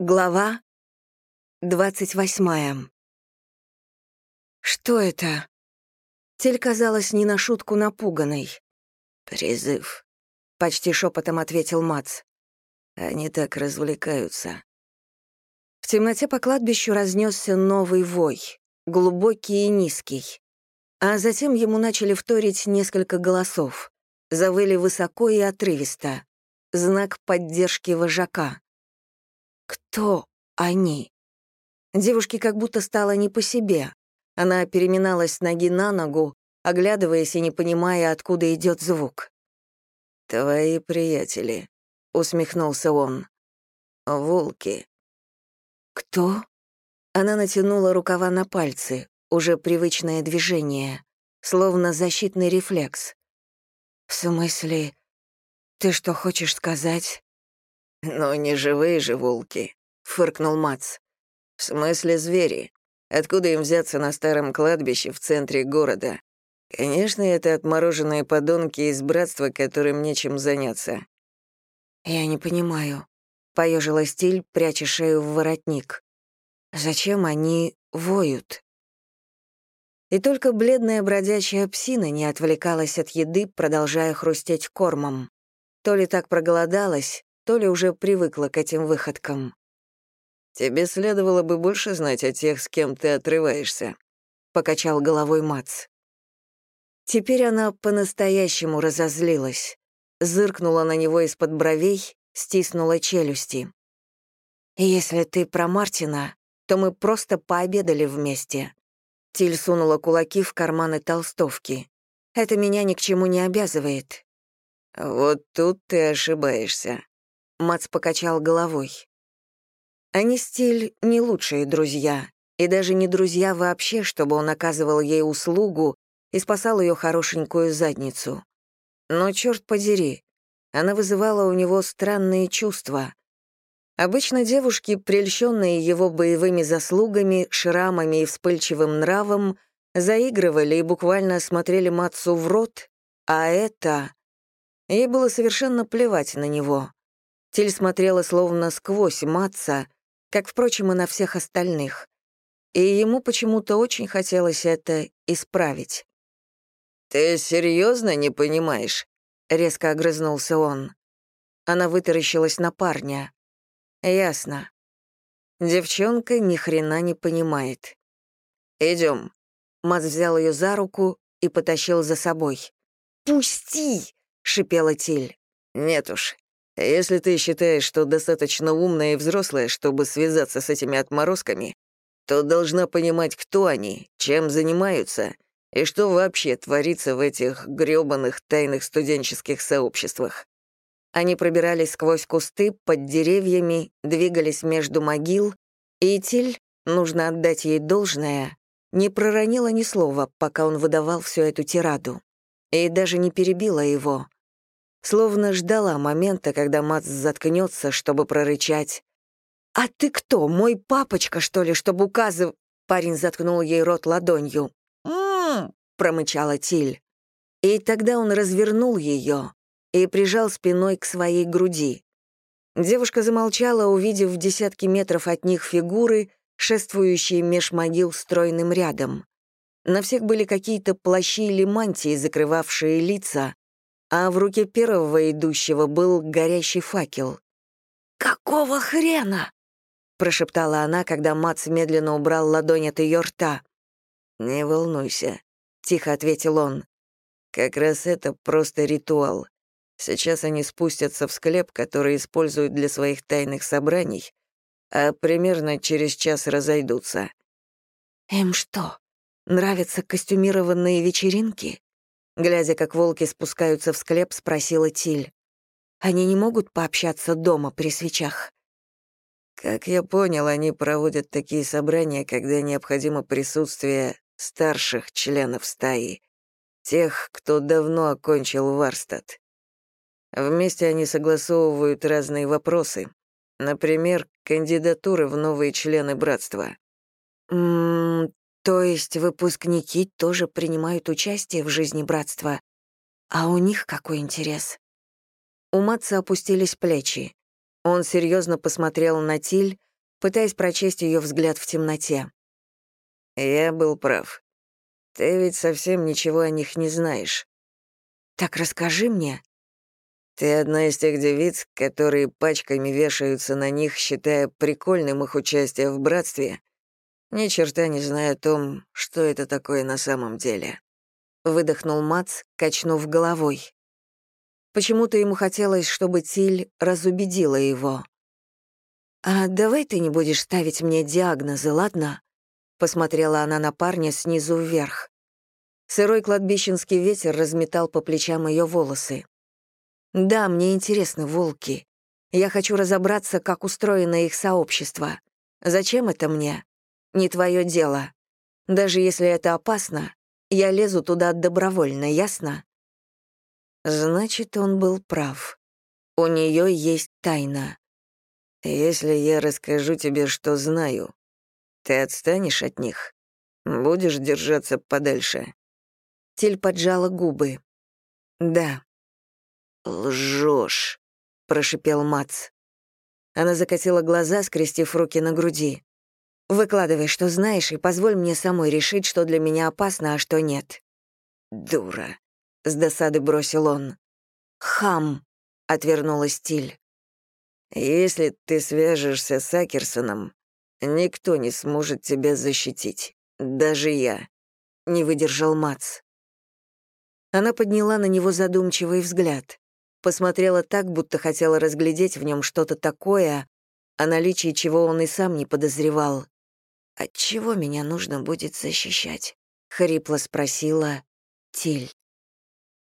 Глава двадцать восьмая. «Что это?» Тель казалась не на шутку напуганной. «Призыв», — почти шепотом ответил Мац. «Они так развлекаются». В темноте по кладбищу разнесся новый вой, глубокий и низкий. А затем ему начали вторить несколько голосов. Завыли высоко и отрывисто. Знак поддержки вожака. Кто они? Девушке как будто стало не по себе. Она переминалась с ноги на ногу, оглядываясь и не понимая, откуда идет звук. «Твои приятели», — усмехнулся он. «Волки». «Кто?» Она натянула рукава на пальцы, уже привычное движение, словно защитный рефлекс. «В смысле, ты что хочешь сказать?» «Но не живые же волки», — фыркнул Мац. «В смысле звери? Откуда им взяться на старом кладбище в центре города? Конечно, это отмороженные подонки из братства, которым нечем заняться». «Я не понимаю», — поёжила стиль, пряча шею в воротник. «Зачем они воют?» И только бледная бродячая псина не отвлекалась от еды, продолжая хрустеть кормом. То ли так проголодалась, то ли уже привыкла к этим выходкам. «Тебе следовало бы больше знать о тех, с кем ты отрываешься», — покачал головой Мац. Теперь она по-настоящему разозлилась. Зыркнула на него из-под бровей, стиснула челюсти. «Если ты про Мартина, то мы просто пообедали вместе». Тиль сунула кулаки в карманы толстовки. «Это меня ни к чему не обязывает». «Вот тут ты ошибаешься», Мац покачал головой. Они стиль не лучшие друзья, и даже не друзья вообще, чтобы он оказывал ей услугу и спасал ее хорошенькую задницу. Но, черт подери, она вызывала у него странные чувства. Обычно девушки, прельщенные его боевыми заслугами, шрамами и вспыльчивым нравом, заигрывали и буквально смотрели Матсу в рот, а это... Ей было совершенно плевать на него. Тиль смотрела словно сквозь Матца, как, впрочем, и на всех остальных. И ему почему-то очень хотелось это исправить. «Ты серьезно не понимаешь?» — резко огрызнулся он. Она вытаращилась на парня. «Ясно. Девчонка ни хрена не понимает. Идем. Мац взял ее за руку и потащил за собой. «Пусти!» — шипела Тиль. «Нет уж, если ты считаешь, что достаточно умная и взрослая, чтобы связаться с этими отморозками, то должна понимать, кто они, чем занимаются и что вообще творится в этих грёбаных тайных студенческих сообществах. Они пробирались сквозь кусты, под деревьями, двигались между могил, и Тиль, нужно отдать ей должное, не проронила ни слова, пока он выдавал всю эту тираду, и даже не перебила его словно ждала момента, когда Мац заткнется, чтобы прорычать. «А ты кто, мой папочка, что ли, чтобы указыв...» Парень заткнул ей рот ладонью. «М-м-м», промычала Тиль. И тогда он развернул ее и прижал спиной к своей груди. Девушка замолчала, увидев в десятки метров от них фигуры, шествующие меж могил стройным рядом. На всех были какие-то плащи или мантии, закрывавшие лица, а в руке первого идущего был горящий факел. «Какого хрена?» — прошептала она, когда Мац медленно убрал ладонь от ее рта. «Не волнуйся», — тихо ответил он. «Как раз это просто ритуал. Сейчас они спустятся в склеп, который используют для своих тайных собраний, а примерно через час разойдутся». «Им что, нравятся костюмированные вечеринки?» Глядя, как волки спускаются в склеп, спросила Тиль. «Они не могут пообщаться дома при свечах?» «Как я понял, они проводят такие собрания, когда необходимо присутствие старших членов стаи, тех, кто давно окончил Варстад. Вместе они согласовывают разные вопросы, например, кандидатуры в новые члены братства. «М -м, то есть выпускники тоже принимают участие в жизни братства? А у них какой интерес? У Матца опустились плечи. Он серьезно посмотрел на Тиль, пытаясь прочесть ее взгляд в темноте. «Я был прав. Ты ведь совсем ничего о них не знаешь». «Так расскажи мне». «Ты одна из тех девиц, которые пачками вешаются на них, считая прикольным их участие в братстве, ни черта не зная о том, что это такое на самом деле». Выдохнул Мац, качнув головой. Почему-то ему хотелось, чтобы Тиль разубедила его. «А давай ты не будешь ставить мне диагнозы, ладно?» Посмотрела она на парня снизу вверх. Сырой кладбищенский ветер разметал по плечам ее волосы. «Да, мне интересны волки. Я хочу разобраться, как устроено их сообщество. Зачем это мне? Не твое дело. Даже если это опасно, я лезу туда добровольно, ясно?» Значит, он был прав. У нее есть тайна. Если я расскажу тебе, что знаю, ты отстанешь от них? Будешь держаться подальше?» Тиль поджала губы. «Да». «Лжешь», — прошипел Мац. Она закатила глаза, скрестив руки на груди. «Выкладывай, что знаешь, и позволь мне самой решить, что для меня опасно, а что нет». «Дура», — с досады бросил он. «Хам», — отвернулась Тиль. «Если ты свяжешься с Акерсоном, никто не сможет тебя защитить, даже я», — не выдержал Мац. Она подняла на него задумчивый взгляд, посмотрела так, будто хотела разглядеть в нем что-то такое, о наличии чего он и сам не подозревал. «От чего меня нужно будет защищать?» — хрипло спросила Тиль.